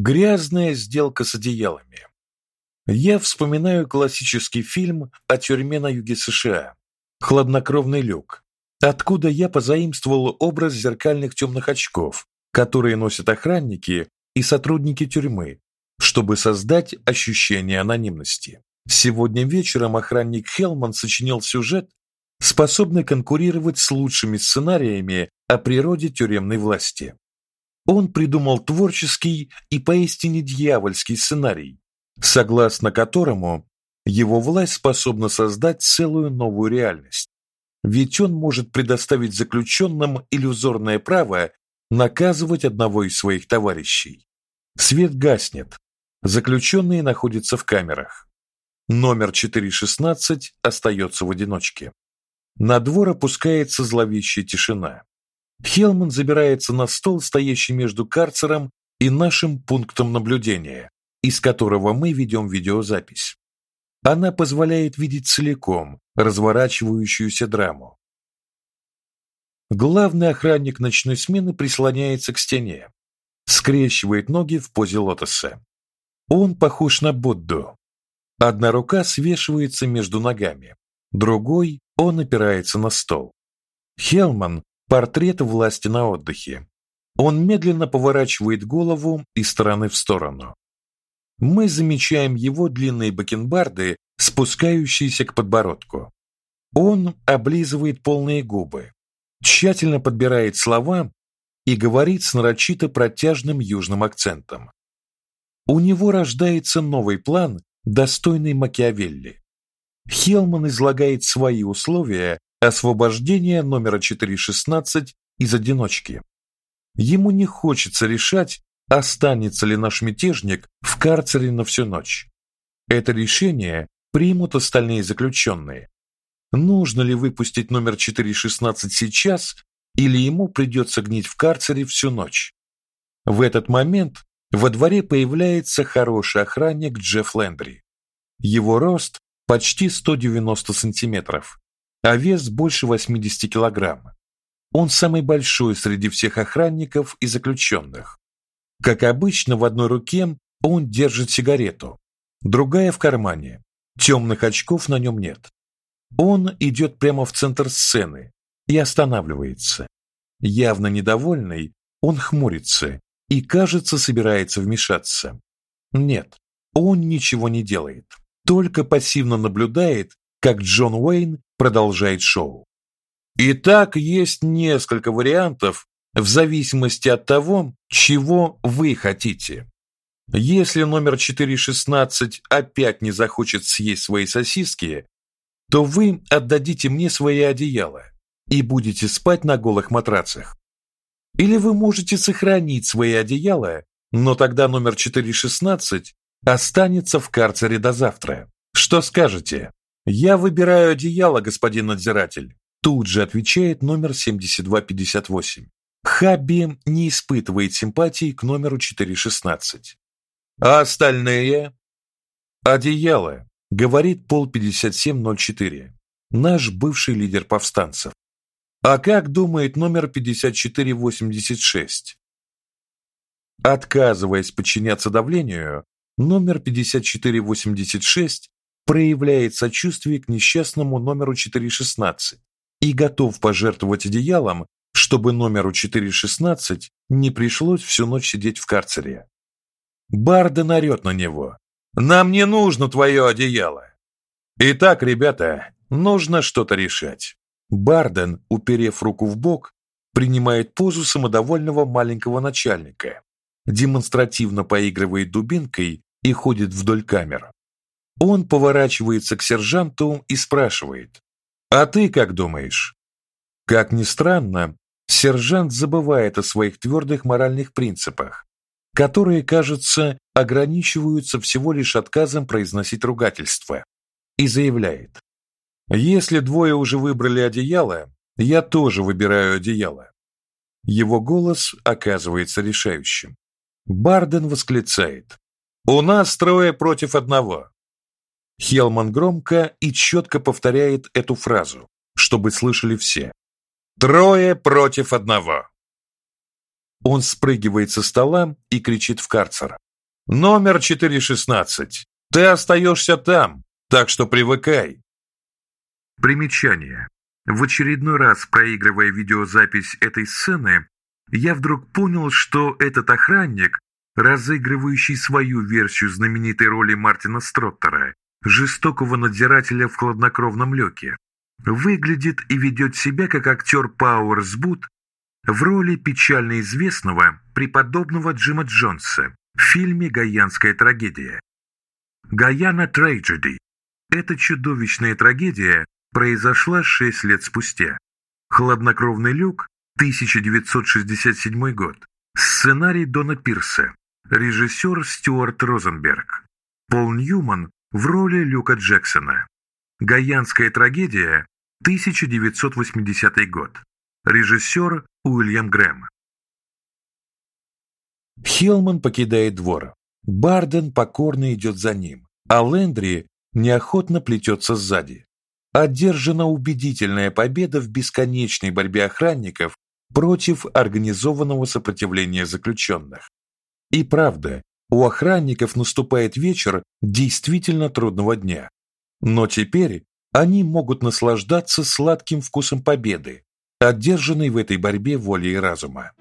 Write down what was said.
Грязная сделка с одеялами. Я вспоминаю классический фильм о тюрьме на юге США. Хладнокровный люк. Откуда я позаимствовал образ зеркальных темных очков, которые носят охранники и сотрудники тюрьмы, чтобы создать ощущение анонимности. Сегодня вечером охранник Хелман сочинил сюжет, способный конкурировать с лучшими сценариями о природе тюремной власти. Он придумал творческий и поистине дьявольский сценарий, согласно которому его власть способна создать целую новую реальность. Ведь он может предоставить заключенным иллюзорное право наказывать одного из своих товарищей. Свет гаснет. Заключенные находятся в камерах. Номер 416 остается в одиночке. На двор опускается зловещая тишина. Хелман забирается на стол, стоящий между карцером и нашим пунктом наблюдения, из которого мы ведем видеозапись. Она позволяет видеть целиком разворачивающуюся драму. Главный охранник ночной смены прислоняется к стене, скрещивает ноги в позе лотоса. Он похож на Будду. Одна рука свешивается между ногами, другой он опирается на стол. Хелман Портрет власти на отдыхе. Он медленно поворачивает голову из стороны в сторону. Мы замечаем его длинные бакенбарды, спускающиеся к подбородку. Он облизывает полные губы, тщательно подбирает слова и говорит с нарочито протяжным южным акцентом. У него рождается новый план, достойный Макиавелли. Хелман излагает свои условия освобождение номера 416 из одиночки. Ему не хочется решать, останется ли наш мятежник в карцере на всю ночь. Это решение примут остальные заключенные. Нужно ли выпустить номер 416 сейчас или ему придется гнить в карцере всю ночь? В этот момент во дворе появляется хороший охранник Джефф Лендри. Его рост почти 190 сантиметров а вес больше 80 килограмм. Он самый большой среди всех охранников и заключенных. Как обычно, в одной руке он держит сигарету, другая в кармане. Темных очков на нем нет. Он идет прямо в центр сцены и останавливается. Явно недовольный, он хмурится и, кажется, собирается вмешаться. Нет, он ничего не делает, только пассивно наблюдает, как Джон Уэйн продолжает шоу. Итак, есть несколько вариантов в зависимости от того, чего вы хотите. Если номер 416 опять не захочет съесть свои сосиски, то вы отдадите мне свои одеяла и будете спать на голых матрацах. Или вы можете сохранить свои одеяла, но тогда номер 416 останется в карцере до завтра. Что скажете? Я выбираю одеяло, господин надзиратель. Тут же отвечает номер 7258. Хабби не испытывает симпатии к номеру 416. А остальные? Одеяло, говорит пол 5704. Наш бывший лидер повстанцев. А как думает номер 5486? Отказываясь подчиняться давлению, номер 5486 проявляет сочувствие к несчастному номеру 416 и готов пожертвовать одеялом, чтобы номеру 416 не пришлось всю ночь сидеть в карцере. Барден орет на него. «Нам не нужно твое одеяло!» Итак, ребята, нужно что-то решать. Барден, уперев руку в бок, принимает позу самодовольного маленького начальника, демонстративно поигрывает дубинкой и ходит вдоль камер. Он поворачивается к сержанту и спрашивает: "А ты как думаешь?" Как ни странно, сержант забывает о своих твердых моральных принципах, которые, кажется, ограничиваются всего лишь отказом произносить ругательства, и заявляет: "Если двое уже выбрали одеяло, я тоже выбираю одеяло". Его голос оказывается решающим. Барден восклицает: "У нас трое против одного. Хелман громко и четко повторяет эту фразу, чтобы слышали все. Трое против одного. Он спрыгивает со стола и кричит в карцер. Номер 416. Ты остаешься там, так что привыкай. Примечание. В очередной раз проигрывая видеозапись этой сцены, я вдруг понял, что этот охранник, разыгрывающий свою версию знаменитой роли Мартина Строттера, жестокого надзирателя в хладнокровном люке, выглядит и ведет себя как актер Пауэрс Бут в роли печально известного преподобного Джима Джонса в фильме «Гаянская трагедия». «Гаяна Трагеди» – эта чудовищная трагедия произошла шесть лет спустя. «Хладнокровный люк» 1967 год. Сценарий Дона Пирса. Режиссер Стюарт Розенберг. Пол Ньюман в роли Люка Джексона. Гаянская трагедия, 1980 год. Режиссер Уильям Грэм. Хилман покидает двор. Барден покорно идет за ним, а Лендри неохотно плетется сзади. Одержана убедительная победа в бесконечной борьбе охранников против организованного сопротивления заключенных. И правда, у охранников наступает вечер действительно трудного дня. Но теперь они могут наслаждаться сладким вкусом победы, одержанной в этой борьбе волей разума.